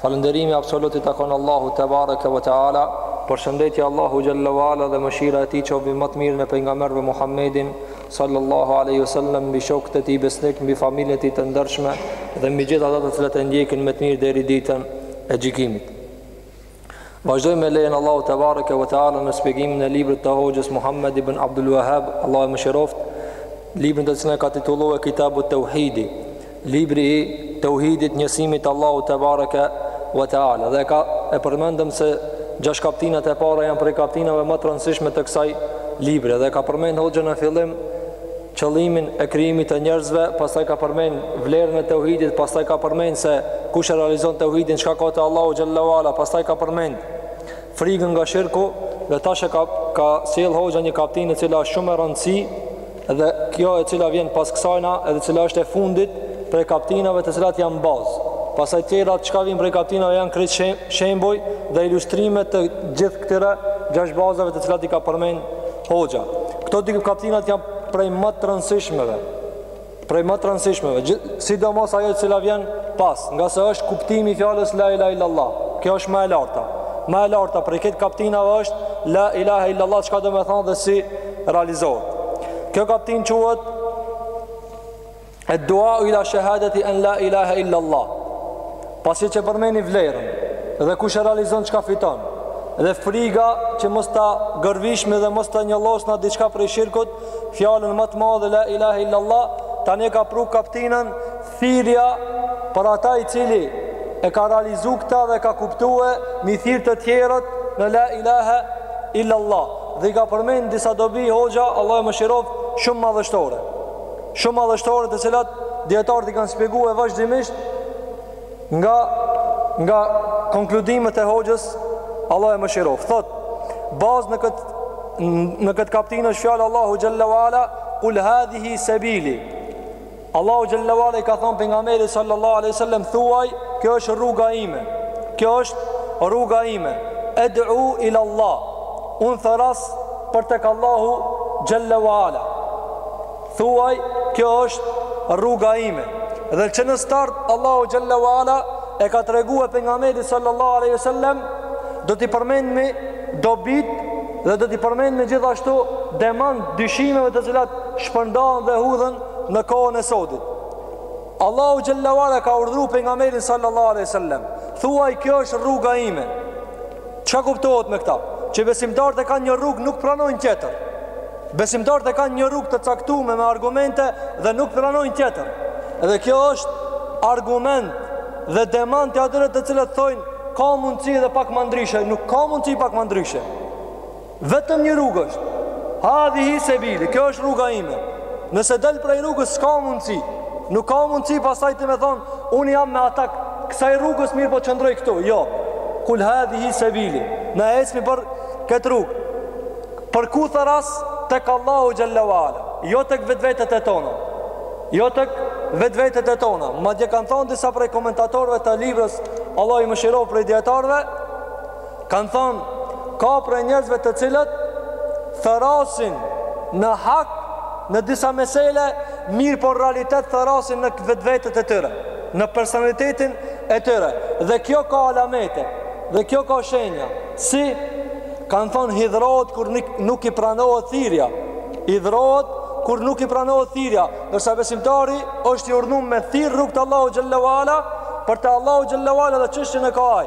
Falënderimi absolut i takon Allahut tebareke ve teala, përshëndetja e Allahut xhalla ve ala dhe mëshira e tij qoftë mbi më të mirin e pejgamberëve Muhammedin sallallahu alaihi wasallam mbi shokët e tij besnikë, mbi familjen e tij të ndershme dhe mbi gjithë ata të cilët e ndjekin me të mirë deri ditën e gjykimit. Vazhdojmë me lejen e Allahut tebareke ve teala në shpjegimin e librit të Hoxhës Muhammed ibn Abdul Wahhab, Allahu e mëshiroftë, librin të cilin e ka titulluar Kitabu Tauhidi, libri i Tauhidit, njësimit të Allahut tebareke ve teala. Dhe e përmendëm se gjashtë kaptinat e para janë prej kaptinave më të rëndësishme të kësaj libri dhe e ka përmend Hoxha në fillim qëllimin e krijimit të njerëzve, pastaj ka përmend vlerën e tauhidit, pastaj ka përmend se kush e realizon tauhidin çka ka te Allahu xhalla ve ala, pastaj ka përmend frikën nga shirku dhe tash e ka sjell hoxha një kaptinë e cila është shumë e rëndësishme dhe kjo e cila vjen pas kësajna edhe cila është e fundit prej kaptinave të cilat janë bazë. Pastaj tjerat çka vijnë prej kaptinave janë krejt shembuj dhe ilustrime të gjithë këtyre gjashtë bazave të cilat i ka përmend Hoxha, këto dy kaptinat janë prej më të rëndësishmeve. Prej më të rëndësishmeve, sidomos ajo e cila vjen pas, nga se është kuptimi i fjalës la ilaha illallah. Kjo është më e larta. Më e larta prej këtyre kaptinave është la ilaha illallah, çka domethënë dhe si realizohet. Kjo kaptinë quhet Ed-dua ila shahadati an la ilaha illa Allah. Pasi që e përmendi vlerën dhe kush e realizon çka fiton dhe friga që mos ta gërvishmi dhe mos ta njollos naj diçka prej shirkut, fjalën më të madhe la ilaha illa Allah, tani e ka pru kaptinën thirrja për ata i cili e ka realizu këta dhe e ka kuptue me i thirrë të tjerët në la ilaha illa Allah dhe i ka përmend disa dobi hoxha Allahu e mëshiroftë shumë madhështore Shumë madhështore të cilat dietarët i kanë shpjeguar vazhdimisht nga nga konkludimet e hoxhës Allahu e mëshiroftë. Thotë, bazë në këtë në këtë kaptinë është fjala e Allahut xhalla ve ala kul hadhihi sabili. Allahu xhalla ve ala i ka thënë pejgamberit sallallahu alaihi wasallam thuaj, kjo është rruga ime. Kjo është rruga ime. Ed'u ila Allah. Unë thërras për tek Allahu xhalla ve ala. Thuaj, kjo është rruga ime. Dhe që në start, Allahu xhelle wa ala e ka tregue pejgamberi sallallahu aleyhi sallem, do t'i përmendmi dobitë dhe do t'i përmendmi gjithashtu demant dyshimeve të cilat shpërndahen dhe hudhen në kohën e sodit. Allahu xhelle ue ala ka urdhru pejgamberin sallallahu alaihi wasallam, thuaj kjo është rruga ime. Çka kuptohet me këtë? Që besimtarët e kanë një rrugë, nuk pranojnë tjetër. Besimtarët e kanë një rrugë të caktume me argumente dhe nuk pranojnë tjetër. Edhe kjo është argument dhe demant i atyre të cilët thonë ka mundësi edhe pak ma ndryshe, nuk ka mundësi pak ma ndryshe. Vetëm një rrugë është. Hadhihi sabili, kjo është rruga ime. Nëse del prej rrugës s'ka mundësi. Nuk ka mundësi pastaj ti me thonë, unë jam me ata të kësaj rrugës mirëpo qëndroj këtu. Jo. Kul hadhihi sabili. Na ecmi nëpër këtë rrugë. Për ku thërras tek Allahu xhelle ue ala, jo tek vetvetet e tona. Jo tek vetvetet e tona. Madje kanë thënë disa prej komentatorëve të librit Allahu i mëshiroftë prej dijetarëve, Kanë thënë, ka prej njerëzve të cilët thërrasin në hak në disa mesele, mirëpo n'realitet thërrasin në vetvetet e tyre, në personalitetin e tyre. Dhe kjo ka alamete, dhe kjo ka shenja. Si kanë thënë hidhrohet kur nuk i pranohet thirrja. Hidhrohet kur nuk i pranohet thirrja, ndërsa besimtari është i urdhnu me thirr n'rrugë t'Allahut xhelle ue ala për te Allahu xhelle ue ala dhe çështën e ka ai.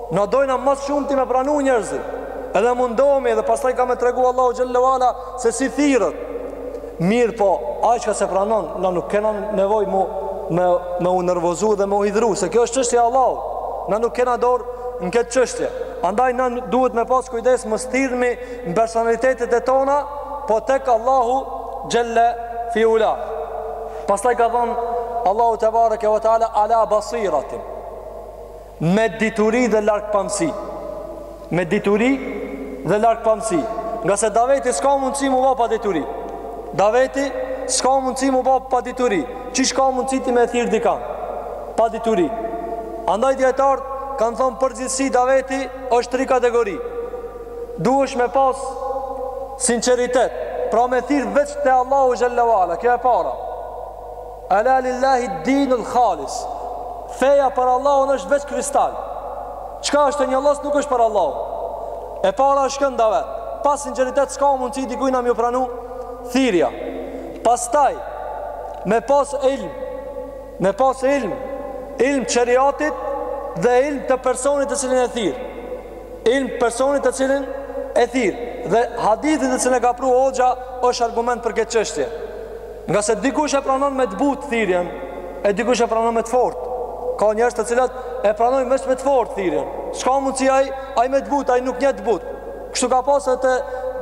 Na dojna ma së shumti me pranu njerëzit Edhe mundohemi edhe pastaj ka me tregu Allahu xhelle ue ala se si thirret Mirëpo, ai çka s'e pranon, na nuk kena nevojë mu me, me u nervozu dhe me u hidhru Se kjo është çështje e Allahut, na nuk kena dorë në këtë çështje Andaj na duhet me pas kujdes mos thirrmi në personalitetet e tona Po tek Allahu xhelle fi ula Pastaj ka thonë Allahu tebareke ve teala ala basiratin. Me dituri dhe largpamësi. Me dituri dhe largpamësi. Nga se daveti s'ka mundësi mu ba pa dituri. Daveti s'ka mundësi mu ba pa dituri. Qysh ka mundësi ti me thirrë dikan pa dituri?. Andaj dijetarët kanë thonë n'përgjithsi daveti është tri kategori. Duhesh me pas sinceritet, pra me thirrë veç te Allahu xhelle ue ala, kjo e para. Ala lillahi dinul khalis Feja për Allahun është veç kristal Çka është e njollosur nuk është për Allahun E para është kënda pa sinceritet s'ka mundësi dikujna m'ju pranu thirrja Pastaj Me pas ilm Me pas ilm Ilm t'sheriatit Dhe ilm të personit të cilin e thirr Ilm t'personit të cilin e thirr Dhe hadithi të cilin e ka pru hoxha është argument për këtë çështje Nga se dikush e pranon me të butë thirrjen, e dikush e pranon me të fortë. Ka njerëz të cilët e pranojnë vetëm me të fortë thirrjen. Çka me thonë se ai, ai me të butë, ai nuk njeh të butë. Kështu ka pas edhe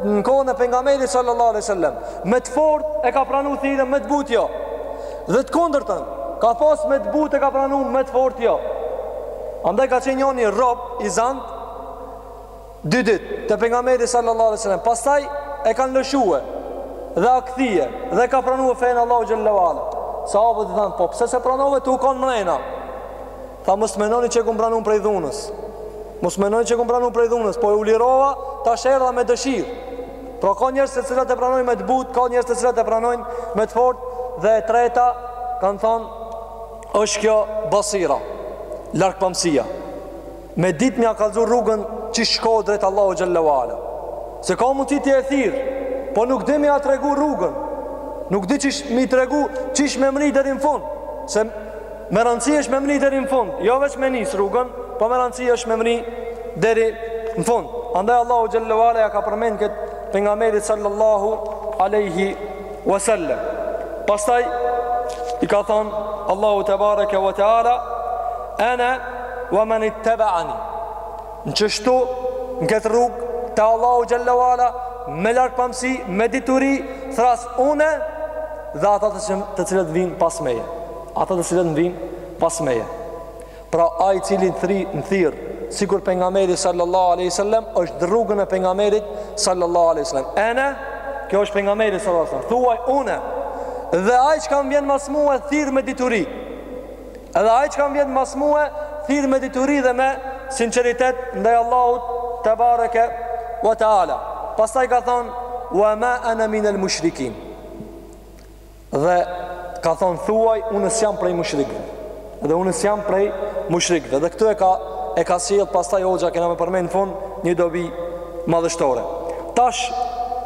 në kohën e pejgamberit sallallahu alaihi wasallam. Me të fortë e ka pranu thirrjen me të butë jo. Dhe të kundërtën, ka pas me të butë e ka pranu me të fortë jo. Andaj ka qenë njëri rob i zant Dy dit te pejgamberi sallallahu alaihi wasallam pastaj e kan lëshue dhe asht kthy dhe ka pranue fen e Allahut xhalla wa ala sahabët i than po pse se pranove tu kon mrena tha mos menoni që e kum pranu prej dhunës mos menoni që e kum pranu prej dhunës po u lirova tash erdha me dëshir pra ka njerëz të cilët e pranojnë me të but ka njerëz të cilët e pranojnë me të fort dhe e treta kan thon është kjo basira largpamësia Me ditë me ja kallzu rrugën qysh shkon drejt Allahut xhalla wa ala. Se ka mundsi ti e thirr, po nuk di me ja tregu rrugën. Nuk di qysh me i tregu qysh me mrri deri në fund. Se me rëndësi është me mrri deri në fund. Jo veç me nisë rrugën, po me rëndësi është me mrri deri në fund. Andaj Allahu xhalla wa ala ja ka përmend këtë pejgamberit sallallahu aleyhi Wa sallam. Pastaj i ka thon Allahu te bareke wa taala ana wa man ittaba'ani. Në qështu në këtë rrug te Allahu xhalla wala me largpamsi, me dituri, thras unë dhe ata të, të cilët vijnë pas meje. Ata të cilët vijnë pas meje. Pra ai i cili thrret thirr sikur pejgamberi sallallahu alaihi wasallam është në rrugën e pejgamberit sallallahu alaihi wasallam. Ana kjo është pejgamberi sallallahu alaihi wasallam. Thuaj unë. Dhe ai që më vjen mas mua thirr me dituri. Edhe ai që më vjen mas mua thirr me dituri dhe me sinqeritet ndaj Allahut te bareke ve teala. Pastaj ka thon wa ma ana min al mushrikin. Dhe ka thonë thuaj unë s'jam prej mushrikëve. Dhe unë s'jam prej mushrikëve. Dhe këtu e ka e ka sjell pastaj hoxha kena me përmend n'fund një dobi madhështore. Tash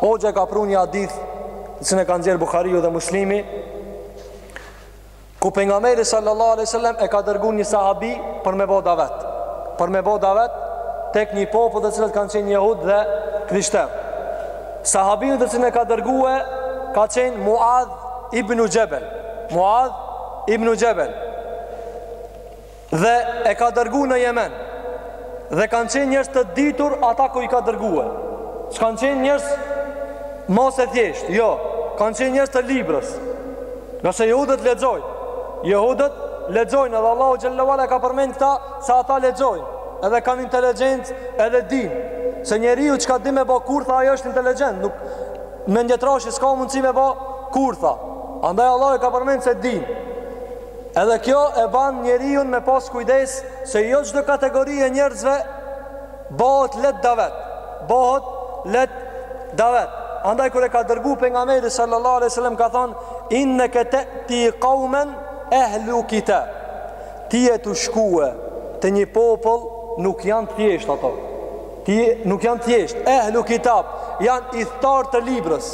hoxha ka pru një hadith të cilin e ka nxjerr Buhariu dhe Muslimi ku pejgamberi sallallahu alaihi wasallam e ka dërgu një sahabi për me bë davet. Për me bë davet tek një popull të cilët kanë qenë jehud dhe krishterë. Sahabiu të cilin e ka dërgue ka qenë Muadh ibnu Xhebel. Muadh ibnu Xhebel. Dhe e ka dërgu në Jemen. Dhe kanë qenë njerëz të ditur ata ku i ka dërgue. S'kanë qenë njerëz masë e thjeshtë, jo. Kanë qenë njerëz të librës. Nëse jehudët lexojnë, jehudët lexojnë edhe Allahu xhelle ue ala e ka përmend këta se ata lexojnë, edhe kanë inteligjencë, edhe din. Se njeriu çka di me bo kurtha ajo është inteligjent, nuk mendjetrashi s'ka mundësi me bo kurtha. Andaj Allahu e ka përmend se din. Edhe kjo e ban njeriun me pas kujdes se jo çdo kategori e njerëzve Bohet leht davet Bohet leht davet Andaj kur e ka dërgu pejgamberi sallallahu alejhi ue selem ka thonë Inneke te'ti kaumen ehlu kitab Ti je tu shku te një popull nuk janë thjesht ato Ti nuk janë thjesht ehlu kitab Janë ithtarë të librës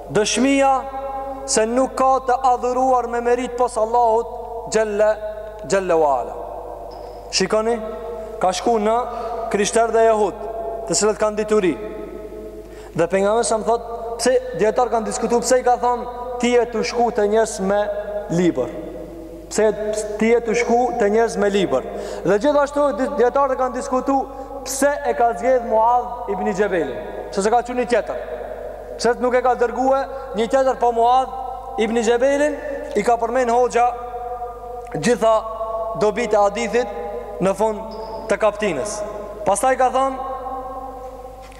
Dëshmia se nuk ka të adhuruar me meritë pos Allahut xhelle xhelle ue ala. Shikoni, ka shku në krishterë dhe jehud, të cilat kanë dituri. Dhe pejgamberi a.s. thot, pse dietar kanë diskutu pse i ka thonë ti je tu shku te njerëz me libër. Pse ti je tu shku te njerëz me libër Dhe gjithashtu dijetarët e kanë diskutu Pse e ka zgjedh Muadh ibni Xhebelin Pse s'e ka çu një tjetër Pse nuk e ka dërgu një tjetër Po Muadh ibni Xhebelin I ka përmend hoxha Gjitha dobit e hadithit Në fund të kaptinës Pastaj ka thonë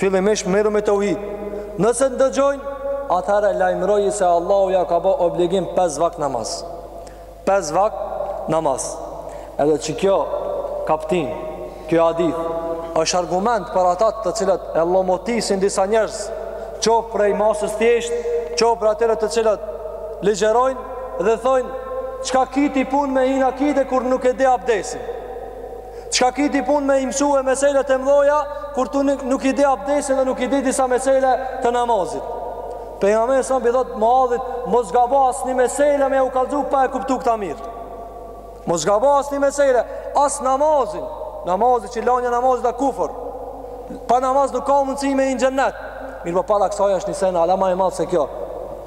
Fillimisht merru me teuhid. Nëse të dëgjojnë, atëherë lajmëroi se Allahu ja ka bo obligim pesë vakt namaz. Pesë vakt namaz. Edhe që kjo kaptin, kjo hadith, është argument për ata të cilët e llomotisin disa njerëz, qoftë prej masës thjesht, qoftë prej atyre të cilët ligjërojnë dhe thojnë, çka ki ti punë me hi n'akide kur nuk e di abdesin. Çka ki ti punë me i msu meselet e mdhoja, kur ti nuk e di abdesin dhe nuk i di disa mesele të namazit. Pejgamberi a.s. po i thot Muadhit, mos gabo asni mesele me jau kallzu pa e kuptu këta mirë. Mos gabo asni mesele, as namazin, namazi që lanja e namazit është kufër, pa namaz nuk ka mundësi me hi në xhennet. Mirëpo para kësaj asht ni sen hala ma i madh se kjo.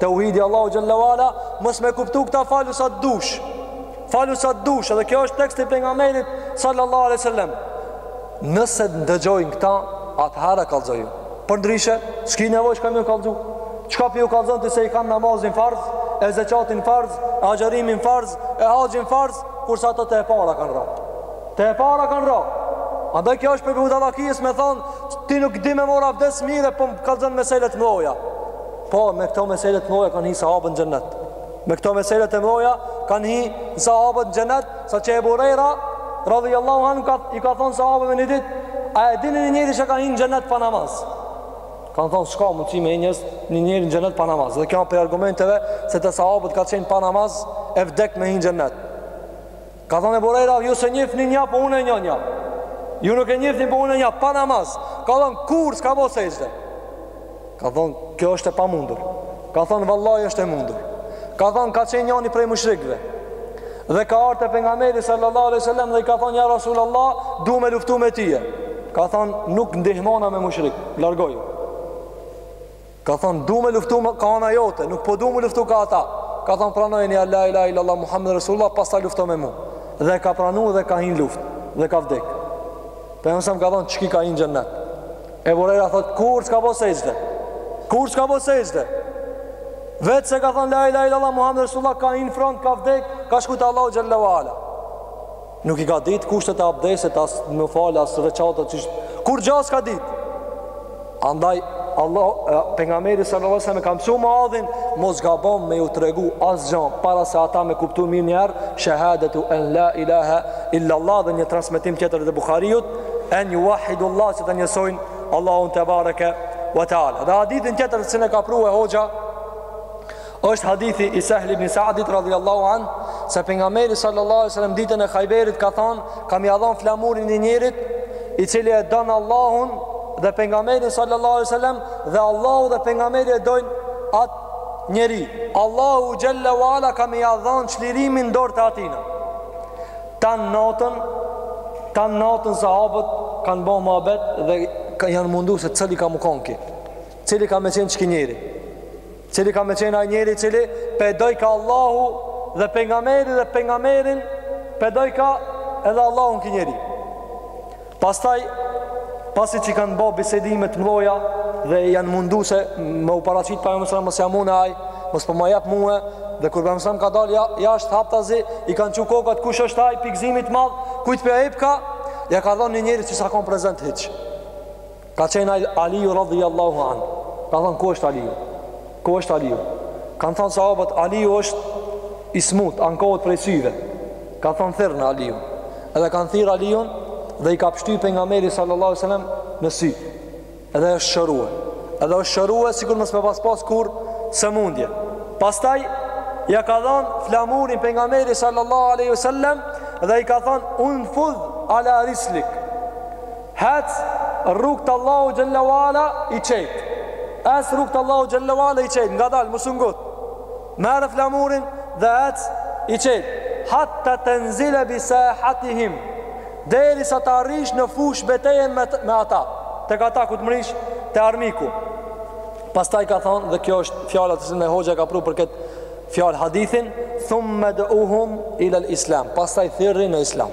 Teuhidi i Allahut xhelle ue ala, mos me kuptu këta falu sa të dushë. Falu sa të dush, edhe kjo është teksti i pejgamberit sallallahu alejhi ue selem. Nëse të ndëgjojnë këta, atëherë kallzoju. Përndryshe, s'ki nevoj çka me ju kallzu. Çka po ju kallzon ti se i kanë namazin farz, e zekatin farz, e agjërimin farz, e haxhin farz, kurse ata te e para kanë ra. Te e para kanë ra. Andaj kjo është prej budallakisë me thanë, ti nuk di me marr avdes mirë, po më kallzon mesele t'mdhoja. Po, me këto mesele t'mdhoja kanë hi sahabët n'xhennet. Me këto meselet e mëdha kanë hi sahabët në xhenet, sa që Ebu Hurejra radhiyallahu anhu i ka thon sahabëve një ditë, a e dini një njeri që ka hi në xhenet pa namaz? Kanë thon s'ka mundësi me hi në xhenet një njeri në xhenet pa namaz. Dhe kjo prej argumenteve se te sahabët ka qenë pa namaz e vdek me hi në xhenet. Ka thënë Ebu Hurejra, ju s'e njihni një, po unë e njoh një. Ju nuk e njihni, po unë e njoh pa namaz. Ka thënë kurrë s'ka bo sexhde. Ka thënë, kjo është e pamundur. Ka thënë vallahi është e mundur. Ka thënë ka qenë njëri prej mushrikëve. Dhe ka ardhur te pejgamberi sallallahu alaihi wasallam dhe i ka thënë ja Rasulullah, dua me luftu me ty. Ka thënë nuk ndihmona me mushrik, largoju. Ka thonë, du me luftu ka ana jote, nuk po du me luftu ka ata. Ka thonë, pranoje la ilahe illa Allah, Muhammedun Resulullah, pastaj lufto me mu. Dhe ka pranu dhe ka hi n'luftë, dhe ka vdek. Pejgamberi alejhi selam ka thonë, qeky ka hi n'xhenet. Ebu Hurejra thotë, kurrë s'ka bo sexhde. Kurrë s'ka bo sexhde. Veç se ka thonë, la ilahe illa Allah, Muhammed Resulullah, ka hi n'front, ka vdek, ka shku te Allahu xhelle ve ala. Nuk i ka ditë kushtet e abdesit as me fal as rekatet kurgjë s'ka ditë. Andaj Allah pejgamberi sallallahu alajhi wasallam e ka mësu Muadhin mos gabon me ju tregu asgjë para se ata me kuptu mirë një herë shahadatu an la ilaha illa Allah dhe në një transmetim tjetër të Buhariut an yuwahidullah që ta njësojnë Allahun tebareke wa taala. Dhe hadithin tjetër që e ka pru hoxha Është hadithi i Sahl ibn Sa'dit radhiyallahu an se pejgamberi sallallahu alaihi wasallam ditën e Khayberit ka thënë, kam me ia dhënë flamurin një njerit i cili e don Allahun dhe pejgamberin sallallahu alaihi wasallam dhe Allahu dhe pejgamberi e dojnë atë njeri. Allahu xhelle ve ala ka me ia dhënë çlirimin n'dorë të atina. Tan natën, tan natën sahabët kanë ba muhabet dhe janë mundu se cili ka me kon ky. Cili ka me qenë qeky njeri. Cili ka me qenë ai njeri cilin po e dojka Allahu dhe pejgamberi dhe pejgamberin po e dojka edhe Allahun ky njeri. Pastaj, pasi që i kanë bo bisedimet e mëdhaja dhe janë mundu se me u paraqit, po mos jam unë ai, mos po ma jap mue, dhe kur pejgamberi alejhi selam ka dalë ja, jashtë haptazi, i kanë çu kokat kush është ai, pi gëzimit t'madh, kujt po e jepka, ja ka dhonë një njeri që s'a konë prezent hiç. Ka qenë Aliu radhiyallahu an. Ka thënë ku është Aliu? Ku është Aliu? Kan thënë sahabët Aliu është i smut, ankohet prej syve. Ka thënë thirrne Aliun. Edhe e kanë thirr Aliun dhe i ka pështy pejgamberi sallallahu alaihi wasallam në sy. Edhe është shërue. Edhe është shërue sikur mos me pas pas kurrë sëmundje. Pastaj ja ka dhënë flamurin pejgamberi sallallahu alaihi wasallam dhe i ka thënë unfudh ala rislik Ec rrug të Allahut xhella uala i qet Ec rrug të Allahut xhella uala i qet Ngadalë mos u ngut Merre flamurin dhe ec i qet Hatta tenzile bi sahatihim Derisa të arrish në fushëbetejën me, me ata Tek ata kur të mrrish te armiku Pastaj ka thonë dhe kjo është fjala të cilën e hoxha ka pru për këtë fjalë hadithin, thumme d'uhum ilel islam, pastaj thirri në islam.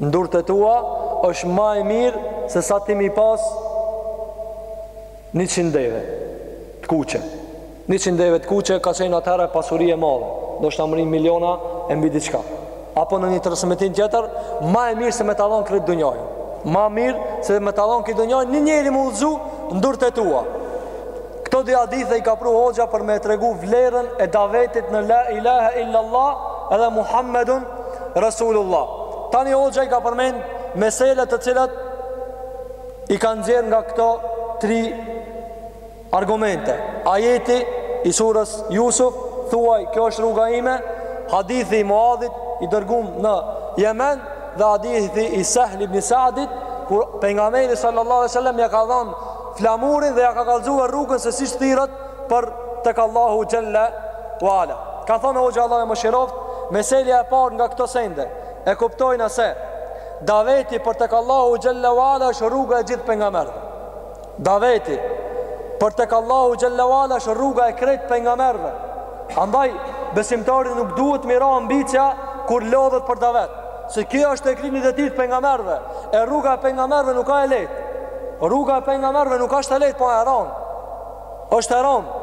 N'durt e tua është ma e mirë se sa ti me i pas njëqind deve të kuqe. Njëqind deve të kuqe ka qenë atëherë pasuri e madhe, ndoshta mrrin miliona e mbi diçka. Apo në një transmetim tjetër, ma e mirë se me ta dhon krejt dunjon. Ma mirë se me ta dhon krejt dunjon, një njeri me u udhëzu n'durt e tua. Këto dy hadithe i ka pru hoxha për me tregu vlerën e davetit në la ilahe illallah edhe Muhammedun Rasulullah. Tani hoxha i ka përmend meselet të cilat i ka nxjerr nga këto tri argumente. Ajeti i surës Jusuf, thuaj kjo është rruga ime, hadithi i Muadhit i dërgum në Jemen dhe hadithi i Sehl ibn Saadit, kur pejgamberi sallallahu alejhi ve sellem ja ka dhonë flamurin dhe ja ka kallzuar rrugën se si thirret për tek Allahu xhelle u ala ka thonë hoxha Allahu e mëshiroft meselja e parë nga këto sende e kuptojna se daveti për tek Allahu xhelle u ala është rruga e gjithë pejgamberëve daveti për tek Allahu xhelle u ala është rruga e krejt pejgamberëve andaj besimtarit nuk duhet me i ra ambicia kur lodhet për davet Se kjo është e krimit e ditë pejgamberëve E rruga e pejgamberëve nuk a e lehtë Rruga e pejgamberëve nuk është e lehtë Po e ronë është e ronë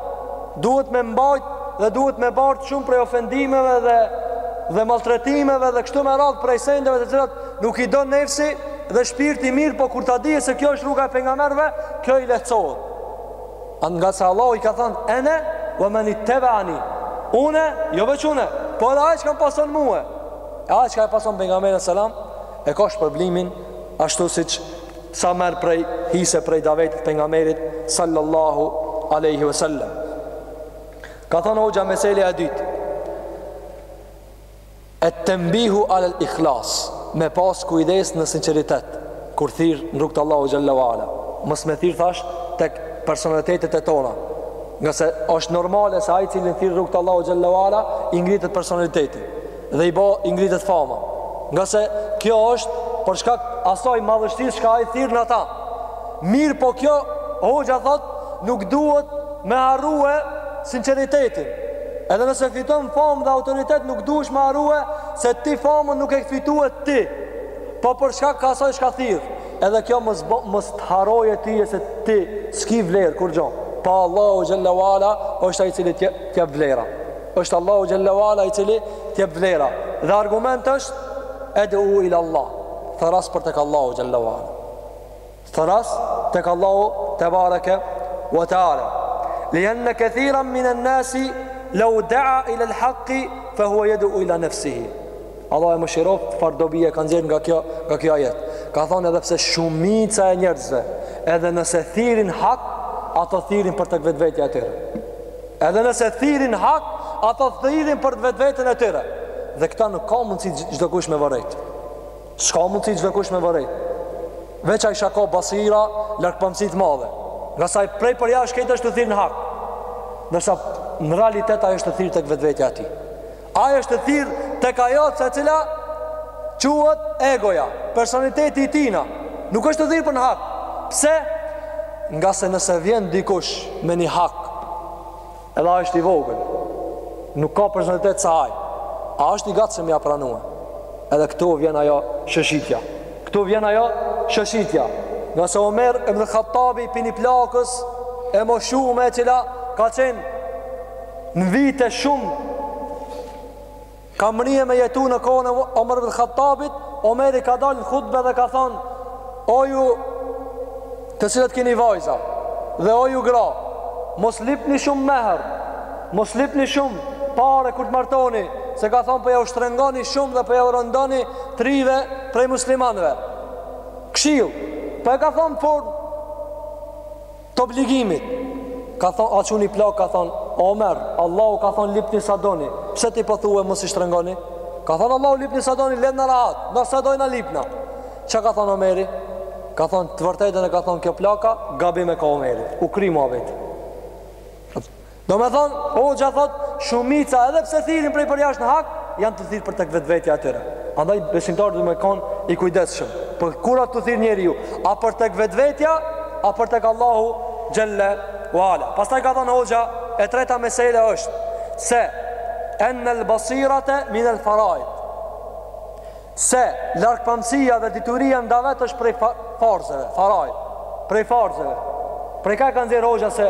Duhet me mbajt dhe duhet me bart shumë prej ofendimeve dhe Dhe maltretimeve dhe kështu me radhë prej sendeve të cilat Nuk i do nefsi dhe shpirti Mirëpo kur ta dije se kjo është rruga e pejgamberëve Kjo i lehtësohet Ngase Allahu i ka thënë Ene ve menit-tebeani Une, jo veç une Po edhe ai çka m'pason mue E ai çka e pason pejgamberin alejhi selam, e ka shpërblimin, ashtu siç sa merr prej hise prej davetit t'pejgamberit, sallallahu alejhi ve sellem. Ka thonë hoxha meselja e dytë, et-tenbihu alel ikhlas, me pas kujdes në sinqeritet, Kur thirr në rrugë t'Allahut xhalla wala, mos me thirr thash tek personalitetet e tona. Ngase është normale se ai cili thirr n'rrugë t'Allahut xhalla wala i ngritet personaliteti dhe i bë i ngritet fama. Ngase kjo është për shkak asaj madhështisë që ai thirr në ata. Mirëpo kjo hoxha thot nuk duhet me harrue sinqeritetin. Edhe nëse fiton famë dhe autoritet nuk duhesh me harrue se ti famën nuk e fituat ti. Po për shkak kah asaj shka thirr. Edhe kjo mos të harrojë ti se ti s'ki vlerë kurgjo. Pa Allahu xhalla wala është ai i cili të jep vlera. Është Allahu xhalla wala i cili të jep vlera. Dhe argument është ed'u ila Allah. Thërras për tek Allahu xhalla wala. Thrras tek Allahu tebareke we teala. Li anna kathiran min an nasi law da'a ila al haqq fa huwa yad'u ila nafsihi. Allahu e mëshiroft çfarë dobi e ka nxjerr nga kjo ajet. Ka thonë edhe pse shumica e njerëzve edhe nëse thirrin n'hak, ato thirrin për tek vetvetja e tyre. Edhe nëse thirrin n'hak, ato thirrin për vetveten e tyre. Dhe këta nuk ka mundësi çdokush me vërejtë. S'ka mundësi çdokush me vërejt. Veç ai që ka basira, largpamësi të madhe. Ngase ai prej përjashtë është tu thirr në hak. Ndërsa në realitet ai është tu thirr tek vetvetja e tij. Ai është tu thirr tek ajo e cila quhet egoja, personaliteti i tij. Nuk është tu thirr për në hak. Pse? Ngase nëse vjen dikush me një hak, Edhe ai është i vogël. Nuk ka personalitet sa ai. A është i gatshëm me ia pranue? Edhe këtu vjen ajo shoshitja. Këtu vjen ajo shoshitja. Ngase Omer ibn Khattabi prej ni plakës e moshume e cila ka qenë në vite shumë Ka mrri me jetu në kohën e Omer ibn Khattabit, Omeri ka dalë në hutbe dhe ka thonë, o ju të cilët keni vajza, dhe o ju gra, mos lipni shumë meher, mos lipni shumë pare kur të martoni, se ka thonë po jau shtrëngoni shumë dhe po jau rëndoni të rive prej muslimanve. Kshill po e ka thonë prej t'obligimit ka thon a çu ni plakë ka thon Omer Allahu ka thon lipni sa doni pse ti po thue mos i shtrëngoni, ka thon Allahu lipni sa doni le na rahat na sa dojna lipna çka ka thon Omeri ka thon të vërtetën e ka thon kjo plaka gabim e ka Omeri u kry muhabeti Domethonë, hoxha thot, shumica edhe pse thirrin prej përjashtë në hak, janë tu thirrë për tek vetvetja e tyre. Andaj, besimtari do me konë i kujdesshëm. Për ku a tu thirrë njeriu? A për tek vetvetja, a për tek Allahu xhelle ue ala. Pastaj ka thonë hoxha, e treta mesele është, se enne el basirate minel faraid. Se, largpamësia dhe dituria n'davet është prej farzeve, faraid, prej farzeve. Prej kah e ka nxjerrë hoxha se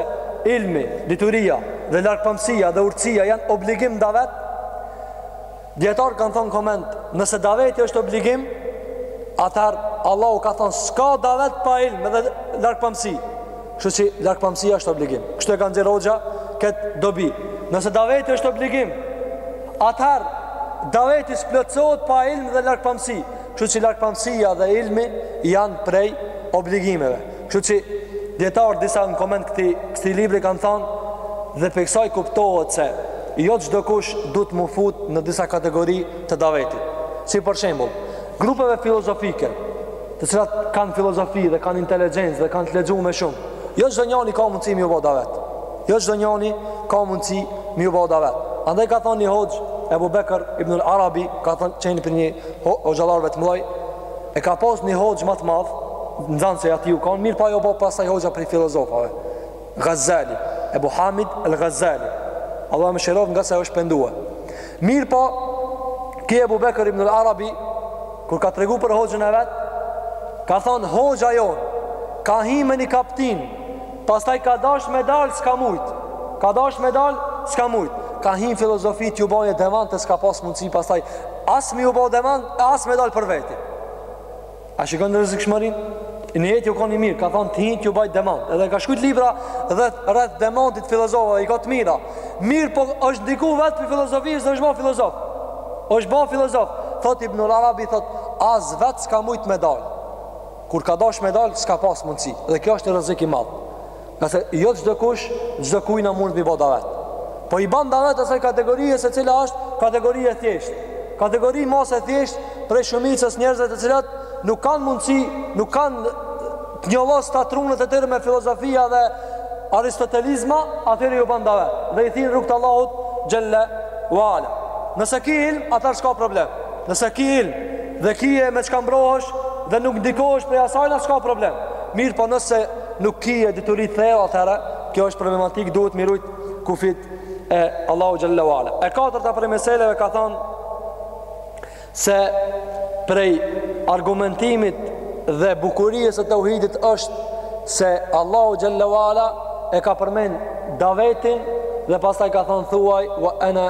ilmi, dituria dhe largpamësia dhe urtësia janë obligim n'davet? Dijetarët kanë thonë koment, nëse daveti është obligim, atëherë Allahu ka thonë, s'ka davet pa ilm dhe largpamësi. Kështu që largpamësia është obligim. Kështu e ka nxjerr Hoxha kët dobi. Nëse daveti është obligim, atëherë daveti s'plotësohet pa ilm dhe largpamësi. Kështu që largpamësia dhe ilmi janë prej obligimeve. Kështu që dietar disa në koment këtij këtij libri kanë thënë dhe prej kësaj kuptohet se jo çdokush duhet m'u fut në disa kategori të davetit. Si për shembull, Grupeve filozofike, të cilat kanë filozofi dhe kanë inteligjencë dhe kanë të lexume shumë. Jo çdo njëri ka mundësi mi ju bo davet. Jo çdo njëri ka mundësi mi ju bo davet. Andaj ka thënë një hoxh Ebu Bekër ibn al-Arabi, ka thënë që një prej hoxhallarëve të mëdhoj, e ka pas një hoxh më të madh, nxënës i atij u kanë mirëpo ai u bo pastaj hoxha prej filozofave. Ghazali, Ebu Hamid El Ghazali, Allahu e mëshiroftë ngase është pendu. Mirëpo, ky Ebu Bekër ibn Arabi, kur ka tregu për hoxhën e vet, ka thonë, hoxha jonë, ka hi me një kaptin, pastaj ka dash me dalë, s'ka mujtë, ka dash me dalë, s'ka mujtë, ka hi në filozofi t'ju boje demant, e s'ka pas mundësi, pastaj, as mi ju bo demant, as me dalë për veti. A shikon rrezikshmërinë? Nijeti u kon i mirë, ka thonë të hi t'ju baj demant. Edhe ka shkujt libra e rreth demantit filozofave i ka të mira. Mirëpo është ndiku vetë prej filozofisë dhe është ba filozof. është ba filozof. Thot Ibnul Arabi, thot, as vetë s'ka mujtë me dalë. Kur ka dash me dalë, s'ka pas mundësi. Dhe kjo është rrezik i madh. Ngase jo çdokush, çdokujna mun mi bo davet. Po i bën davet asaj kategorie se cila është kategori e thjesht. Kategori masë e thjesht prej shumicës njerëzve të cilat nuk kanë mundësi, nuk kanë të njollosta trunat e tyre me filozofia dhe aristotelizma, atëherë ju bën davet. Dhe i thirr në rrugë të Allahut xhelle ue ala. Nëse ki ilm, atëherë s'ka problem. Nëse ki ilm dhe kie me çka mbrohesh dhe nuk ndikohesh prej asajna, s'ka problem. Mirëpo nëse nuk kije dituri të thellë atëherë kjo është problematik duhet mi rujt kufijt e Allahut xhelle ue ala e katërta prej meseleve ka thon se prej argumentimit dhe bukurisë së tauhidit është se Allahu xhelle ue ala e ka përmend davetin dhe pastaj ka thon thuaj wa ana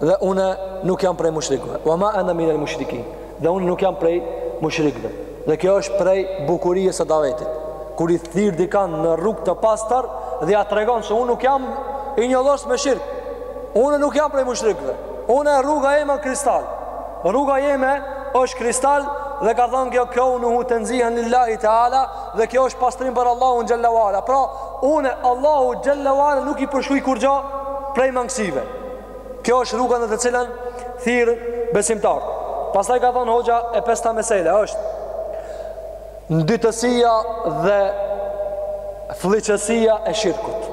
dhe unë nuk jam prej mushrikëve wa ma ana min al mushrikin dhe unë nuk jam prej mushrikëve Dhe kjo është prej bukurisë së davetit. Kur i thirr dikan në rrug të pastër dhe ja tregon se unë nuk jam i njollos me shirk. Unë nuk jam prej mushrikve. Unë e rruga eme kristal. Rruga eme është kristal dhe ka thonë kjo keunuhu tenzihen lillahi teala dhe kjo është pastrim për Allahun xhelle ue ala. Pra, unë Allahut xhelle ue ala nuk i përshkuj kurgjo prej mangësive. Kjo është rruga në të cilën thirr besimtar. Pastaj ka thënë hoxha e pesta mesela është ndytësia dhe flliqësia e shirkut.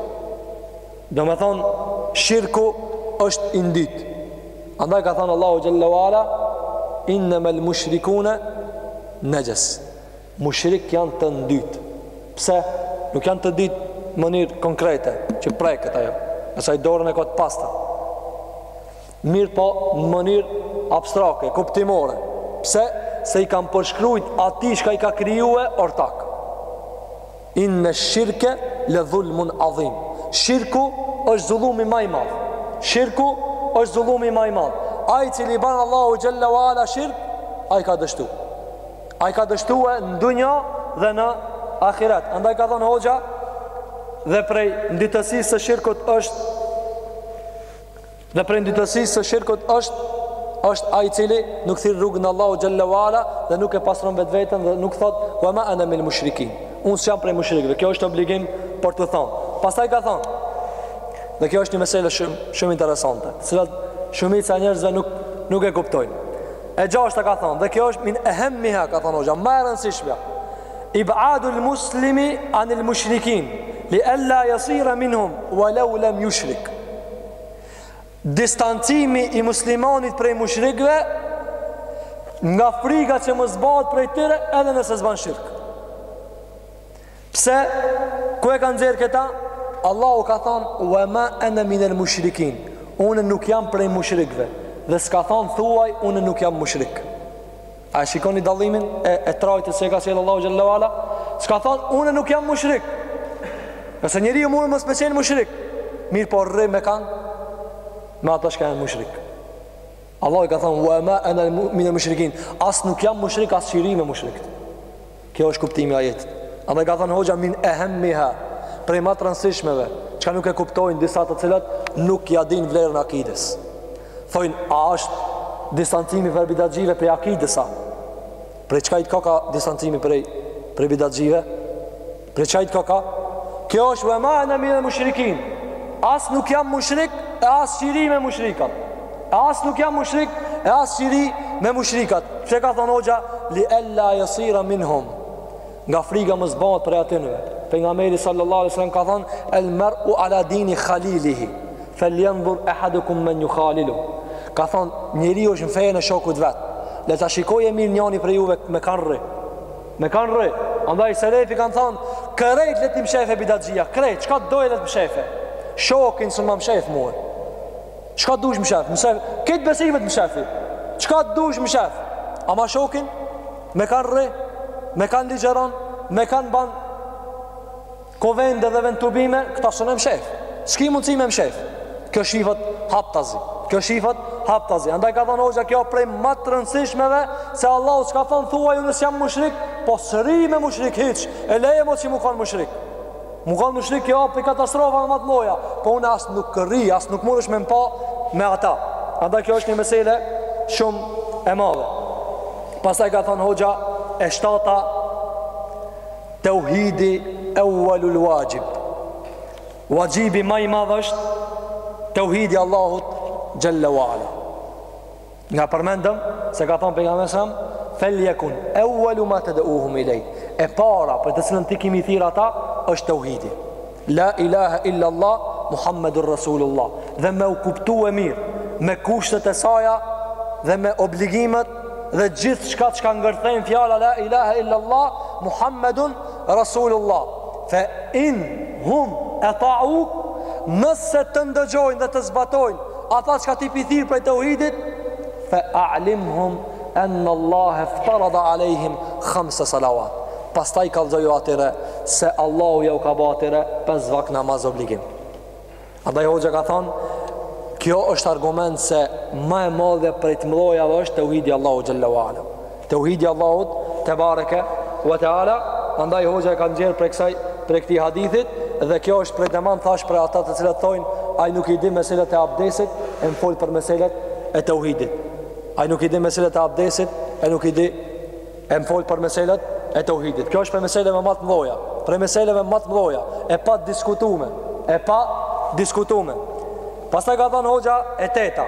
Domethonë shirku është i ndytë. Andaj ka thënë Allahu xhelle ue ala innemel mushrikune nexhes. Mushrik janë të ndytë. Pse? Nuk janë të ndytë në mënyrë konkrete, që preket ajo. Ngase ai dorën e ka të pastër. Mirëpo në mënyrë abstrakte, kuptimore. Pse? Se i kan përshkrujt atij çka i ka krijue ortak. Inne shirke le dhulmun adhim Shirku është zullumi ma i madh Shirku është zullumi ma i madh Ai i cili i ban Allahut xhelle ue ala shirk Ai ka dështu Ai ka dështue në dunja dhe në ahiret Andaj ka thonë hoxha Dhe prej ndytësisë së shirkut është Dhe prej ndytësisë së shirkut është është ai i cili nuk thirr rrugën e Allahut xhelle ue ala dhe nuk e pastron vetveten dhe nuk thot wa ma ana minel mushrikin. Unë s'jam prej mushrikëve. Kjo është obligim për të thënë. Pastaj ka thënë. Dhe kjo është një mesele shumë shumë interesante, të cilat shumica e njerëzve nuk nuk e kuptojnë. E gjashta ka thënë, dhe kjo është min ehemmiha ka thënë hoxha, më e rëndësishmja. Ib'adul muslimi anil mushrikin, li alla yasira minhum walau lam yushrik. distancimi i muslimanit prej mushrikëve nga friga që mos t'bahet prej tyre edhe nëse s'ban shirk. Pse, ku e ka nxjerr këta? Allahu ka thonë, ue ma ene minel mushrikin, unë nuk jam prej mushrikëve, dhe s'ka thonë thuaj, unë nuk jam mushrik. A e shikoni dallimin e, e trajtës që e ka sjellë Allahu xhelle ue ala? S'ka thanë, unë nuk jam mushrik. Ngase njeriu mund mos me qenë mushrik, mirëpo rri me kan me ata çka janë mushrik. Allahu ka thënë wa ma ana min al-mushrikin. As nuk jam mushrik as që rri me mushrikët. Kjo është kuptimi i ajetit. Andaj ka thënë hoxha min ehemmiha, prej ma të rëndësishmeve, çka nuk e kuptojnë disa të cilat nuk ja dinë vlerën e akides. Thojnë, a është distancimi prej bidatxhive prej akides a? Prej çkahit koka distancimi prej prej bidatxhive? Prej çkahit koka? Kjo është ue ma ene minel mushrikin. As nuk jam mushrik e as që rri me mushrikët. E as nuk jam mushrik E as që rri me mushrikët Pse ka thonë hoxha Li ella jesira minhum Nga friga mos t'bahet prej atyneve Pejgamberi sallallahu alejhi ue sel-lem ka thonë El mer'u ala dini khalilihi Feljendhur ehadukum men jukhalilu Ka thonë njeri është në fejën e shokut vetë Le ta shikoje mirë njani prej juve me kanë rri Me kanë rri Andaj selefi kanë thonë Krejt le t'i mshefe bidatxhia Krejt, çka të dojë le t'i mshefe Shokin s'mun ma mshef mu Çka të dush mshef? Mëse, këtë besimet mshefi. Çka të dush mshef. Ama shoqnin, me kanë rri? Me kanë ligjëron? Me kanë ban kuvende dhe vendtubime? Këta s'un i mshef. S'ki mundësi me mshef. Kjo shifet haptazi. Kjo shifet haptazi. Andaj ka thonë hoxha kjo prej ma të rëndësishmeve se Allahu s'ka thonë thuaju unë s'jam mushrik, po s'rri me mushrik hiç. E leje mo që me kanë mushrik. Me kanë mushrik kjo prej katastrofave ma të mdhoja, po unë as nuk rri, as nuk mundesh me m'pa me ata. Andaj kjo është një mesele shumë e madhe. Pastaj ka thonë hoxha e shtata teuhidi evvelul vaxhib. Vaxhibi ma i madhë është teuhidi Allahut xhel-le ve ala. Na përmendëm se ka thonë pejgamberi sallam feljekun awwalu ma tad'uhum ilejh. E para për të cilën ti ki me i thirr ata është tauhidi. La ilaha illa Allah Muhammedur Rasulullah. Dhe me u kuptue mirë, me kushtet e saja dhe me obligimet dhe gjithçka çka ngërthen fjala La ilaha illa Allah Muhammedun Rasulullah. Fe in hum eta'uke nëse të ndëgjojnë dhe të zbatojnë Ata çka ti pi thirr prej tauhidit, fa a'limhum an Allah iftarada alehim khamsa salawat. Pastaj kallxoju atyre se Allahu ja u ka bo atyre pesë vakt namaz obligim. Andaj hoxha ka thonë, kjo është argument se ma e madhja prej të mëdhojave është tauhidi Allahu xhel-le ve ala. Teuhidi Allahut tebareke ve teala, andaj hoxha e ka nxjerr prej kësaj prej këtij hadithit dhe kjo është prej demant thash për ata të cilët thonë ai nuk i di meselet e abdesit e më fol për meselet e teuhidit. Ai nuk i di meselet e abdesit e nuk i di e më fol për meselet e teuhidit. Kjo është prej meseleve ma të mdhoja, prej meseleve ma të mdhoja e padiskutueme, e padiskutueme. Pastaj ka thënë hoxha e teta.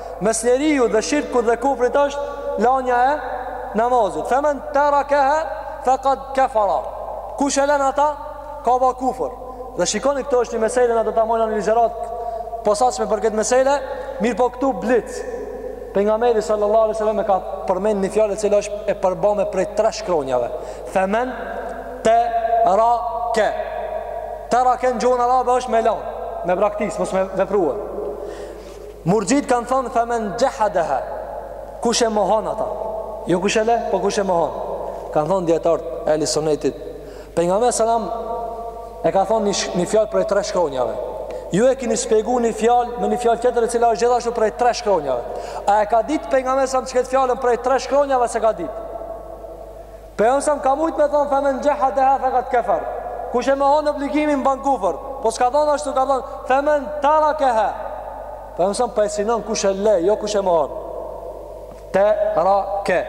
Mes njeriut dhe shirkut dhe kufrit është lanja e namazit. Femen terakeha, fekad kefera. Kush e len ata, ka ba kufër. Dhe shikoni këto është një mesele na do ta majmë një ligjëratë posaçme për këtë mesele, mirëpo këtu blic. Pejgamberi sallallahu alai sallam e ka përmend një fjalë e cila është e përbame prej tre shkronjave. Femen terake. Terake në gjuhën arabe është me lanë, me braktis, mos me veprue. Murxhit kanë thënë femen xhehadeha. Kush e mohon ata? Jo kush e le, po kush e mohon. Kanë thënë dijetarët e Ehli Sunnetit. Pejgamberi sallam e ka thënë një, një fjalë prej tre shkronjave. Ju e keni shpjeguar një fjalë me një fjalë tjetër e cila është gjithashtu prej tre shkronjave. A e ka ditë pejgamberi sallam këtë fjalën prej tre shkronjave s'e ka ditë? Pejgamberi ka mujt me thon femen xhehadeha fekad kefer. Kush e mohon obligimin ban kufër. Po s'ka thon ashtu ka thon femen terekeha. Pejgamberi po e synon kush e le, jo kush e mohon. Tereke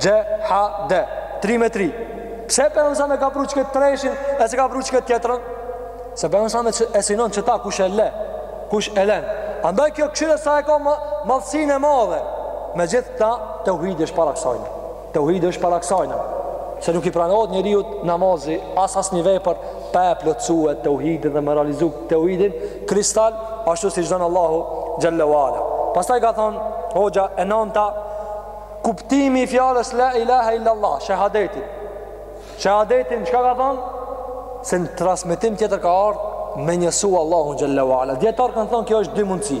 xhehade 3 me 3. Pse pejgamberi e ka pru çket treshin e s'e ka pru çket tjetrën? Se pejgamberi e synon qta kush e le, kush e len. Andaj kjo kqyre sa e ka madhësin e madhe Megjithëta teuhidi është para kësajna Teuhidi është para kësajna, se nuk i pranohet njeriut namazi, as as një vepër, pa e plotësue teuhidin dhe me realizu teuhidin, kristal, ashtu siç don Allahu xhelle ue ala. Pastaj ka thonë, hoxha e nanta, kuptimi i fjalës la ilaha illallah, shahadetin. Shahadetin, çka ka thonë? Se në transmitim tjetër ka ardhë, me njësu Allahun xhelle ue ala. Dijetarët kanë thonë, kjo është dy mundësi.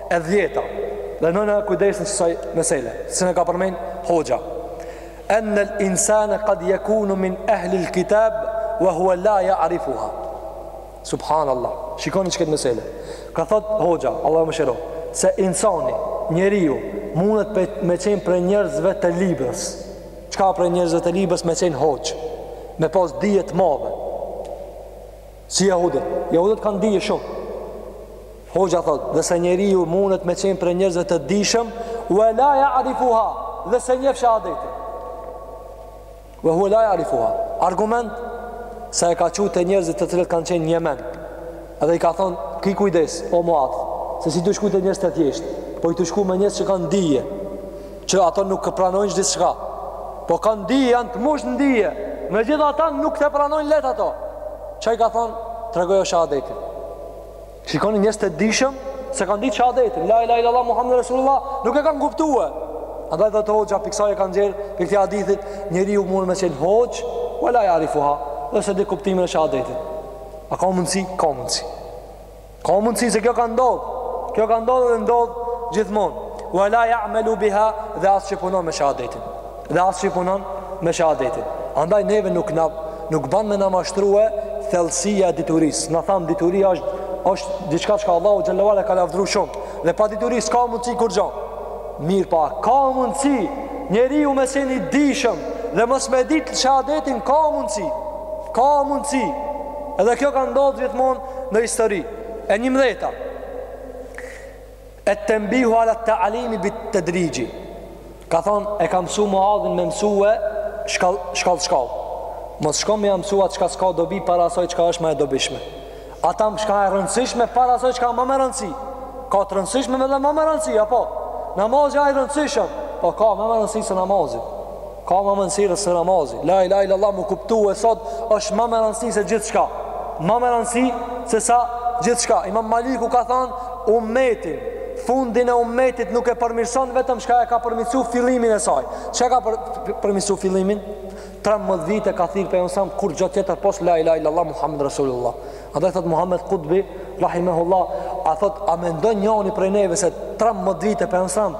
E dhjeta, dhe nëna e kujdesin qësaj mesele, se na ka përmend hoxha. Enel insane kad jekunu min ehlil kitab, wa hua la jarifuha. Subhanallah, shikoni që këtë mesele. Ka thot hoxha, Allah mëshiro, se insani, njeriu, mundet pe, me qenë prej njerëzve të librit. Çka prej njerëzve të librit me qenë hoxhë? Me pas dije të madhe. Si jehudët, jehudët kanë dije shumë. Hoxha thot, dhe se njeriu mundet me qenë prej njerëzve të dijshëm, ue la jarifuha, dhe s'e njef shahadetin. Ue hue la jarifuha. Argument, se e ka çu te njerëzit të cilët kanë qenë n'Jemen. Edhe i ka thonë, ki kujdes, o Muadh, se s'je tu shku te njerëz të thjeshtë, po je tu shku me njerëz që kanë dije. që ato nuk e pranojnë gjithçka po kanë dije janë të mush në dije megjithëta nuk ta pranojnë lehtë ato çka i ka thonë tregojau shahadetin shikoni njerëz të dijshëm s'e kanë dit shahadetin la ilaha illallah muhammed rasulullah nuk e kanë kuptue andaj thot hoxha prej ksaj e ka nxjerr prej këtij hadithit njeriu mund me qenë hoxhë ue la jarifuha dhe s'e di kuptimin e shahadetin a ka mundësi? ka mundësi Ka mundësi se kjo ka ndodhë, kjo ka ndodhë dhe ndodhë gjithmonë. Wa la ya'malu biha dhe as që punon me shahadetin. Dhe as që punon me shahadetin. Andaj neve nuk nuk ban me na mashtrua thellësia e diturisë. Na tham dituria është është diçka që Allahu xhelle ue ala ka lavdëruar shumë. Dhe pa dituri s'ka mundësi kurgjë. Mirëpo, ka mundësi njeriu me qen i dijshëm dhe mos me ditë shahadetin ka mundësi. Ka mundësi. Edhe kjo ka ndodhur gjithmonë në histori e njëmbdheta et-tenbihu ala et-talimi bit-tedrixhi ka thonë e ka mësu Muadhin me mësue shkall shkall, shkall. mos shko me mësu atë çka s'ka dobi para asoj çka është ma e dobishme atë çka e rëndësishme para asoj çka ma me rëndësi ka të rëndësishme edhe ma me rëndësi apo namazi a i rëndësishëm po ka ma me rëndësi se namazi Ka ma me rëndësi se namazi La ila ila Allah me kuptu e sot është ma me rëndësi se gjithçka Ma me rëndësi se sa gjithçka Imam Maliku ka thanë Umetin Fundin e umetit nuk e përmirëson vetëm çka e ka përmirësu fillimin e saj Çka e ka për, përmirësu fillimin? 13 vite ka thirr pejgamberi kurgja tjetër pos La ila ila Allah Muhammed Rasulullah Andaj thot Muhammed Kutbi, rahimehullah, a thot a mendon njëri prej neve se 13 vite pejgamberi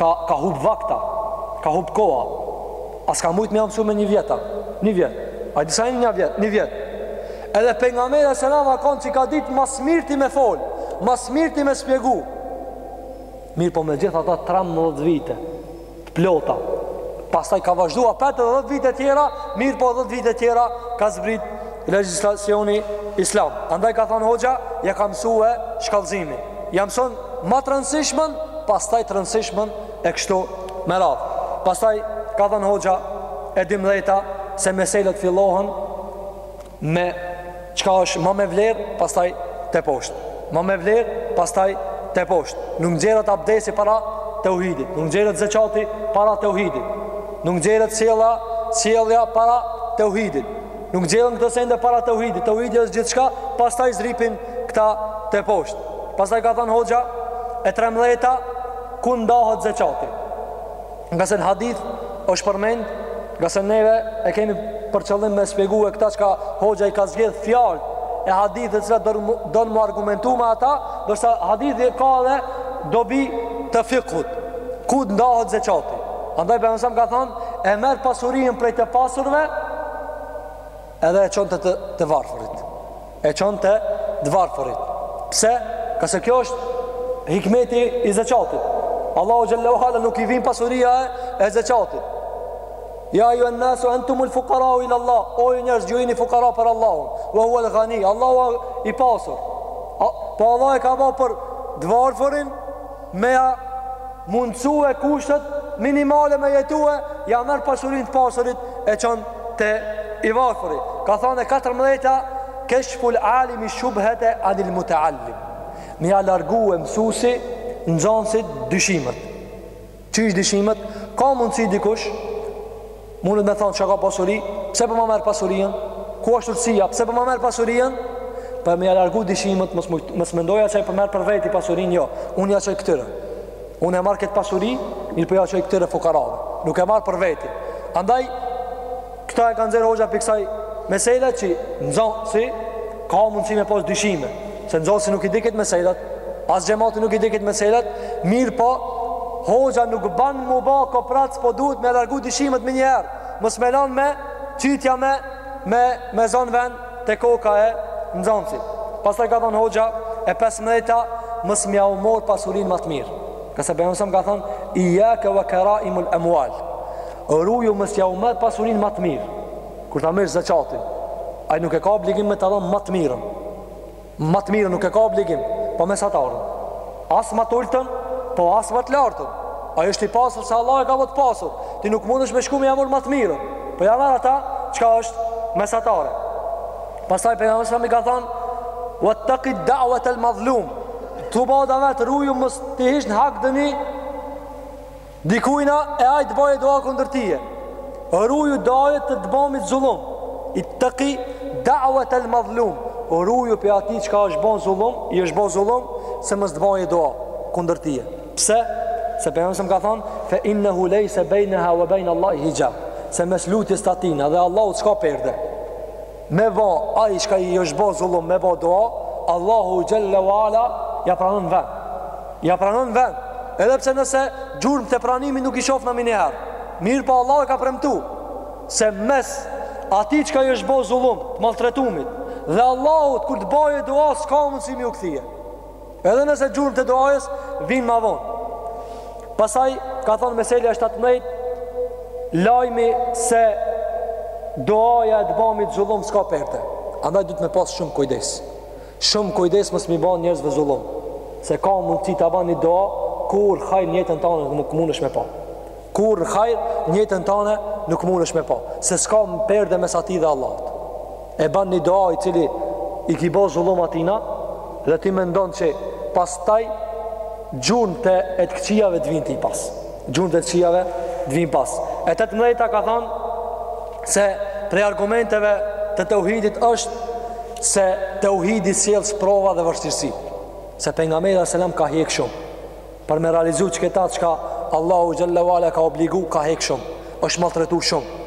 a ka hub vakti, ka hub koha. A s'ka mujt me i mësu me një vjet a, një vjet. A di sa një vjet, një vjet. Edhe pejgamberi sallallahu alajhi wasallam ka kon që ka ditë ma së mirti me fol, ma së mirti me shpjegu. Mirëpo megjithatë 13 vite. të plota. Pastaj ka vazhdue prapë edhe 10 vite tjera, mirëpo 10 vite tjera ka zbrit legjislacioni islam. Andaj ka thonë hoxha, ja ka mësue shkallëzimi. Ja mëson ma të rëndësishmen, pastaj të rëndësishmen e kështu me radhë. Pastaj ka thonë hoxha, e dymdhejta se meselet fillohen me çka është ma me vlerë, pastaj te poshtë. Ma me vlerë, pastaj te poshtë. Nuk nxjerret abdesi para teuhidit, nuk nxjerret zeqati para teuhidit. Nuk nxjerret sjella, sjellja para teuhidit. Nuk nxjerren këto sende para teuhidit. Teuhidi është gjithçka, pastaj zdrypin këta te poshtë. Pastaj ka thënë hoxha e 13-ta ku ndahet zeqati. Ngase në hadith është përmend, ngase neve e kemi për qëllim me shpjegue këta çka hoxha i ka zgjedh fjalët e hadithit të cilat don me argumentu me ata, ndërsa hadithi ka edhe dobi të fikhut, ku ndahet zeqati. Andaj pejgamberi ka thonë, e merr pasurinë prej të pasurve, Edhe e çon te të varfërit. E çon te të varfërit. Pse? Ngase kjo është hikmeti i zeqatit. Allahu xhelle ue ala nuk i vyn pasuria e zeqatit. Ja ejjuhen nasu entumul fukarau ila Allah. O ju njerëz ju jeni fukara për Allahun. Wa huwa al-ghani. Allahu i pasur. Po Allah e ka bërë për t'varfërin me ja mundësue kushtet minimale me jetue, ja merr pasurinë të pasurit e çon te i varfëri. Ka thanë e 14-a, keshful alimi shubhete anil muteallim. Me ja largue mësuesi nxansit dyshimet. Qysh dyshimet, ka mundësi dikush mundet me thonë që ka pasuri, pse për po ma merr pasurinë, ku është urtësia, pse për po ma merr pasurinë, për me ja largu dyshimet, mos mendoni që e po merr për veti pasurinë, jo, unë ja çoj këtyre, unë e marr këtë pasuri, mirëpo po ja çoj këtyre fukarave, nuk e marr për veti, andaj, këta e ka nxjerr hoxha prej kësaj mesele që nxonësi ka mundësi me pas dyshime, Se nxënësi nuk i di këto meselat, as xhemati nuk i di këto meselat, mirëpo hoxha nuk ban m'u ba koprrac, po duhet me largu dyshimet menjëherë. Mos me lan me çitja me me me zon vend te koka e nxënësit. Pastaj ka thon hoxha e 15-ta, mos me jau marr pasurinë ma të mirë. Ka se Pejgamberi alejhi selam ka thon, ijjake wa karaimul amwal. Ruju mos jau merr pasurinë ma të mirë. Kur ta merr zeqatin, ai nuk e ka obligim me ta dhon ma të mirën. Ma të mirën nuk e ka obligim Po mesataren As ma të ultën Po as ma të lartën Ai është i pasur se Allahu e ka bo të pasur Ti nuk mundesh me shku me ja marr ma të mirën Po ja merr ata çka është mesatare Pastaj Pejgamberi alejhi selam ka thonë Wattaki da'wat al madhlum Tu ba davet ruju mos t'i hish në hak dëni Dikujna e ai të baje dua kundër tije. Ruju duajës të të bamit zullum. Itteki dawet el madhlum. Ruju prej atij çka i është bo zullum, i është bo zullum, se mos të baje dua kundër tije. Pse? Se Pejgamberi alejhi selam ka thonë, fe innehu lejse bejneha ve bejne Allahi hixhab. Se mes lutjes të atina dhe Allahut s'ka perde. Me ba ai çka i është ba zullum me ba dua Allahu xhelle wa ala ja pranon n'vend Ja pranon n'vend Edhe pse nëse gjurmët e pranimit nuk i shofim na meniherë Mirëpo Allahu e ka premtu Se mes atij çka i është ba zullum të maltretumit Dhe Allahut kur të baje dua s'ka mundësi m'u kthy Edhe nëse gjurmët e duajës vijnë ma vonë. Pastaj, ka thonë meselja e 17, lajmi se duaja e të bamit zullum s'ka perde. Andaj duhet me pasë shumë kujdes. Shumë kujdes mos me i ba njerëzve zullum. Se ka mundësi ta ban ni dua, kurr hajr n'jetën tane nuk munesh me pa. Kurr hajr n'jetën tane nuk mundesh me pa, se s'ka perde mes atij dhe Allahut. E ban një dua i cili i ki bo zullum atina dhe ti mendon që pastaj gjurmët e të këqijave të vijnë ty pas. Gjurmët e të këqijave të vijnë pas. E tetëmdhjeta ka thonë se prej argumenteve të teuhidit është se teuhidi sjell sprova dhe vështirësi. Se Pejgamberi alejhi selam ka hjek shumë. Për me realizu qikëta çka Allahu xhelle wa ala ka obligu, ka hek shumë, është maltretu shumë.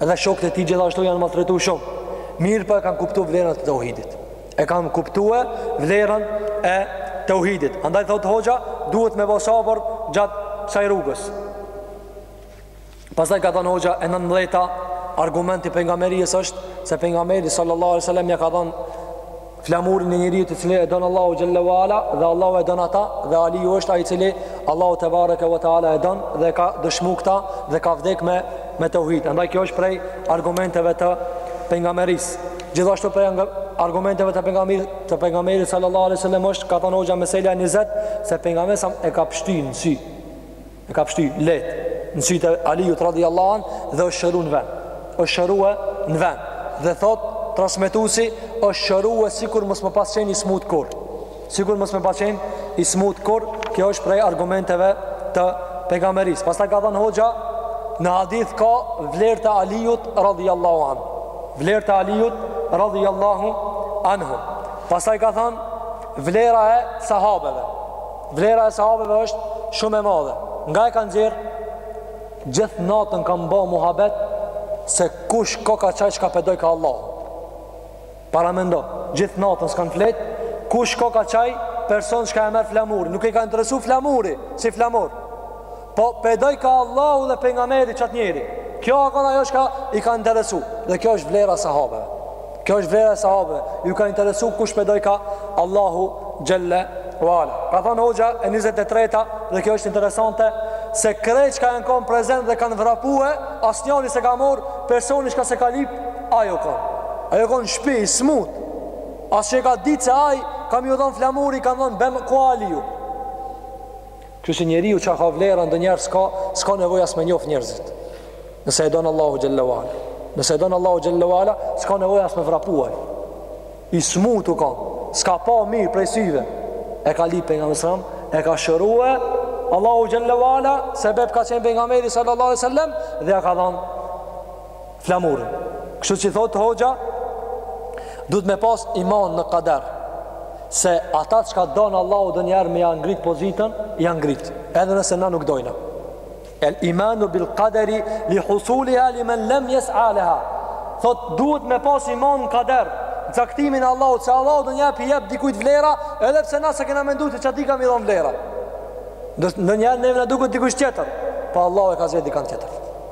Edhe shokët e tij gjithashtu janë maltretu shumë. Mirëpo e kanë kuptu vlerën e teuhidit. E kanë kuptu vlerën e teuhidit. Andaj thotë hoxha, duhet me bo sabër gjatë kësaj rrugës. Pastaj ka thënë hoxha e nëntëmbëdhjeta, argumenti i pejgamberisë është se pejgamberi sallallahu alajhi wasallam ja ka dhënë flamurin një njeriu të cilin e don Allahu xhelle ve ala dhe Allahu e don ata dhe Aliu është ai i cili Allahu tebareke ve teala e don dhe ka dëshmuar këta dhe ka vdek me teuhid. Andaj kjo është prej argumenteve të pejgamberisë. Gjithashtu prej argumenteve të pejgamberit të pejgamberit sallallahu alajhi wasallam është ka thënë hoxha mesela 20 se pejgamberi e ka pshty në sy E ka pshty lehtë në sytë e Aliut radiallahu an dhe është shëru në vend. është shërue në vend. Dhe thotë transmetuesi, është shërue sikur mos me pas qenë i smutë kurrë. Sikur mos me pas qenë i smutë kurrë, kjo është prej argumenteve të pejgamberisë. Pastaj ka thënë hoxha, në hadith ka vlerë të Aliut radiallahu an. Vlerë të Aliut radiallahu anhu. Pastaj ka thënë vlera e sahabeve. Vlera e sahabeve është shumë e madhe. Nga e ka nxjerr? Gjithë natën kanë ba muhabet se kush koka qaj çka pe dojka Allahu. Paramendo, gjithë natën s'kanë flejt, kush koka qaj person çka e merr flamurin, nuk i ka interesu flamuri si flamur. Po pe dojka Allahu dhe pejgamberi qat njeri. Kjo u kon ajo çka i ka interesu. Dhe kjo është vlera e sahabeve. Kjo është vlera e sahabeve. Ju ka interesu kush pe dojka Allahu xhelle ve ala. Ka thënë hoxha e 23-ta dhe kjo është interesante se krejt çka janë kon prezent dhe kanë vrapue, asnjëri s'e ka marr. Personi çka s'e ka lyp, ai u kon. Ai u kon në shpi i smut. As që e ka dit se ai ka me ju dhon flamuri, ka thon bem ku o Aliu. Kështu që njeriu që ka vlera ndonjëherë s'ka s'ka nevojë as me njoft njerëzit. Nëse e don Allahu xhelle ve ala. Nëse e don Allahu xhelle ve ala, s'ka nevojë as me vrapuar. I smut u kon, s'ka pa mirë prej syve. E ka lyp pejgamberi sallam, e ka shërue Allahu xhelle ve ala, sebeb ka qenë pejgamberi sallallahu alaihi wasallam dhe ja ka dhënë flamurin. Kështu që thotë hoxha, duhet me pas iman në kader, se ata çka don Allahu ndonjëherë me ja ngrit pozitën, ja ngrit, edhe nëse na nuk dojna. El imanu bil kaderi li husuliha li men lem jes'a leha. Thotë, duhet me pas iman në kader, caktimin e Allahut, që Allahu ndonjëherë i jep dikujt vlera, edhe pse na s'e kena mendu që qatij ka me i dhon vlera. Ndonjëherë neve na duket dikush tjetër, pa po Allahu e ka zgjedh dikant tjetër.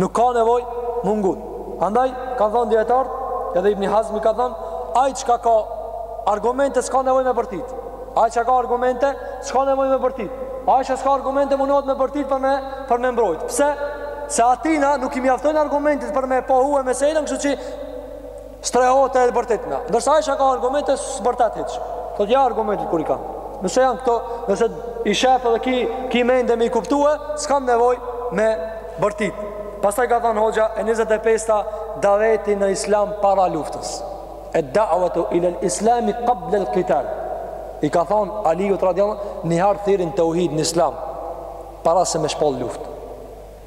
Nuk ka nevojë me u ngut. Andaj, kanë thonë dijetarët, edhe Ibni Hazmi ka thonë, ai çka ka argumente, s'ka nevojë me bërtit. Ai çka ka argumente, s'ka nevojë me bërtit. Ai çka s'ka argumente, mundohet me bërtit për me, për me mbrojt. Pse? Se atina nuk i mjaftojnë argumentet për me pohue meselën, kështu që Strehohet te bërtitma. Ndërsa ai çka ka argumente, s'bërtet hiç. Thot, ja argumentet ku i kam. Nëse janë këto, nëse i shef dhe ki, ki mend me i kuptue, s'kam nevoj me bërtit. Pastaj ka thonë hoxha e 25-ta daveti në islam para luftës. E da'vatu ila islami qabla al-qital. I ka thonë Aliut radijallahu, njëherë thirri n'teuhid në islam para se me shpallë luftë.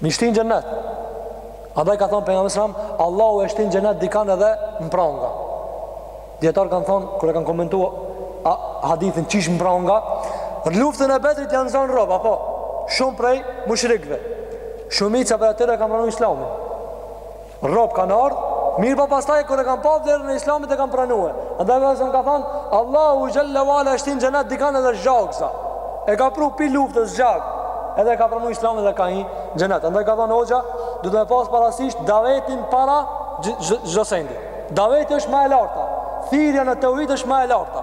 Me i shti n'xhenet. Andaj ka thon pejgamberi alejhi selam Allahu e shtin n'xhenet dikan edhe në pranga. Dijetarët kan thon kur e kan komentuar hadithin qysh në pranga, në luftën e Bedrit janë zon rob, a po, shumë prej mushrikëve. Shumica prej atyre kanë pranuar Islamin. Rob kanë ardhë, mirëpo pastaj kur e kanë pa vlerën e Islamit e kanë pranue. Andaj vazhdon ka thënë, Allahu xhelle ve ala e shtin n'xhenet dikan edhe zhagza. E ka pru pi luftës zhag. Edhe e ka pranuar Islamin dhe ka hi n'xhenet. Andaj ka thënë hoxha, duhet me pas parasysh davetin para çdo sendi. Daveti është ma e larta. Thirrja në teuhid është ma e larta.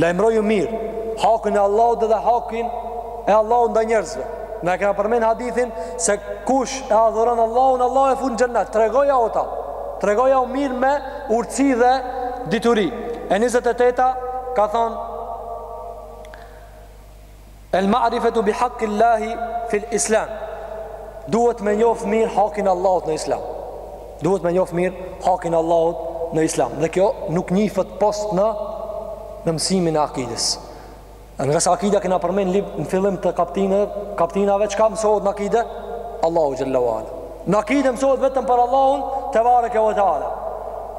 Lajmëroju mirë hakin e Allahut dhe hakin e Allahut ndaj njerëzve. Na e kena përmend hadithin se kush e adhuron Allahun, Allahu e fut në xhennet. Tregojau ata. Tregojau mirë me urtësi dhe dituri. E 28-ta ka thonë El ma'rifetu bi hakkillahi fil islam Duhet me njoft mirë hakin Allahut në islam Duhet me njoft mirë hakin Allahut në islam Dhe kjo nuk njifet pos në në mësimin e akides Ngase akiden kena përmen lip në fillim të kaptinave Kaptinave çka mësohet në akide? Allahu xhelle ve ala Në akide mësohet vetëm për Allahun tebareke ve teala.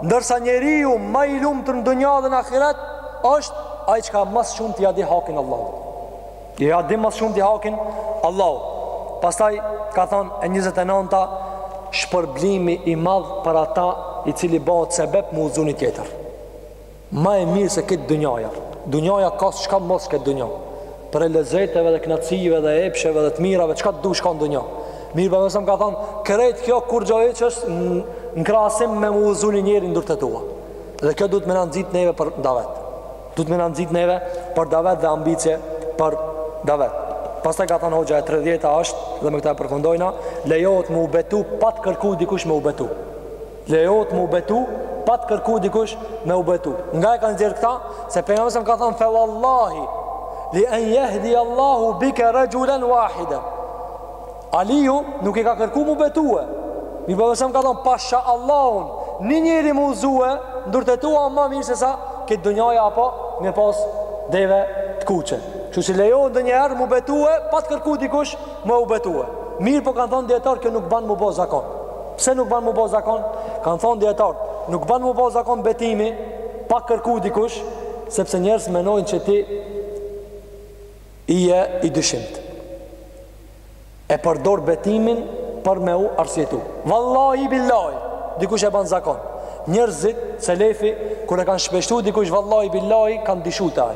Ndërsa njeriu ma i lumtur në dunja dhe në ahiret, është ai çka ma s'shumti ia di hakin Allahut. Ia di ma s'shumti hakin Allahut. Pastaj ka thonë e 29-ta, shpërblimi i madh për ata i cili bëhet sebep m'u udhëzu ni tjetër. Ma e mirë se këtë dunjaja Dunjaja ka çka mos këtë dunja Prej lezeteve dhe knaqsive dhe epsheve dhe të mirave Çka të dush ka në dunja Mirëpo pejgamberi alejhi selam ka thonë Kërejt kjo kur gjo e që është në krasim me mu uzu një njeri n'durt e tua Dhe kjo duhet me na nxit neve për davet Duhet me na nxit neve për davet dhe ambicie për davet Pastaj ka thonë hoxha e 30-ta është dhe me këta e përfundojna Lejohet me u betu pa t'kërku dikush me u betu Lejohet me u betu pa të kërku dikush me u betu. Nga e kanë nxjerr këta se pejgamberi alejhi selam ka thënë fa wallahi li an yahdi Allahu bika rajulan wahida. Aliu nuk i ka kërku m'u betue. Mirëpo pejgamberi alejhi selam ka thënë pasha Allahun, një njeri m'u udhëzue n'durt e tua ma mirë se sa këtë dunjaja apo me pas deve të kuqe. Kështu se lejohet ndonjëherë m'u betue pa të kërku dikush Mu u betue. Mirëpo kanë thonë dijetarët që nuk ban m'u bo zakon. Pse nuk ban m'u bo zakon? Kanë thonë dijetarët, nuk ban m'u bo zakon betimi, pa kërku dikush, sepse njerëzit menojnë që ti je i dyshimt. E përdor betimin për me u arsyetu. Vallahi billahi, dikush e ban zakon. Njerëzit, selefi, kur e kanë shpeshtu dikush vallahi billahi, kanë dyshu te ai.